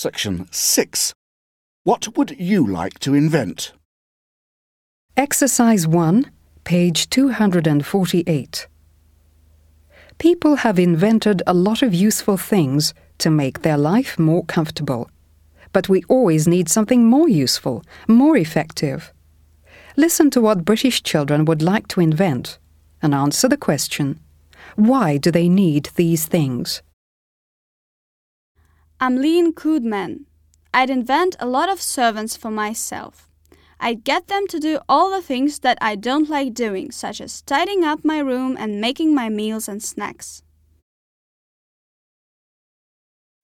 Section 6. What would you like to invent? Exercise 1, page 248. People have invented a lot of useful things to make their life more comfortable. But we always need something more useful, more effective. Listen to what British children would like to invent and answer the question why do they need these things? I'm Lean Koodman. I'd invent a lot of servants for myself. I'd get them to do all the things that I don't like doing, such as tidying up my room and making my meals and snacks.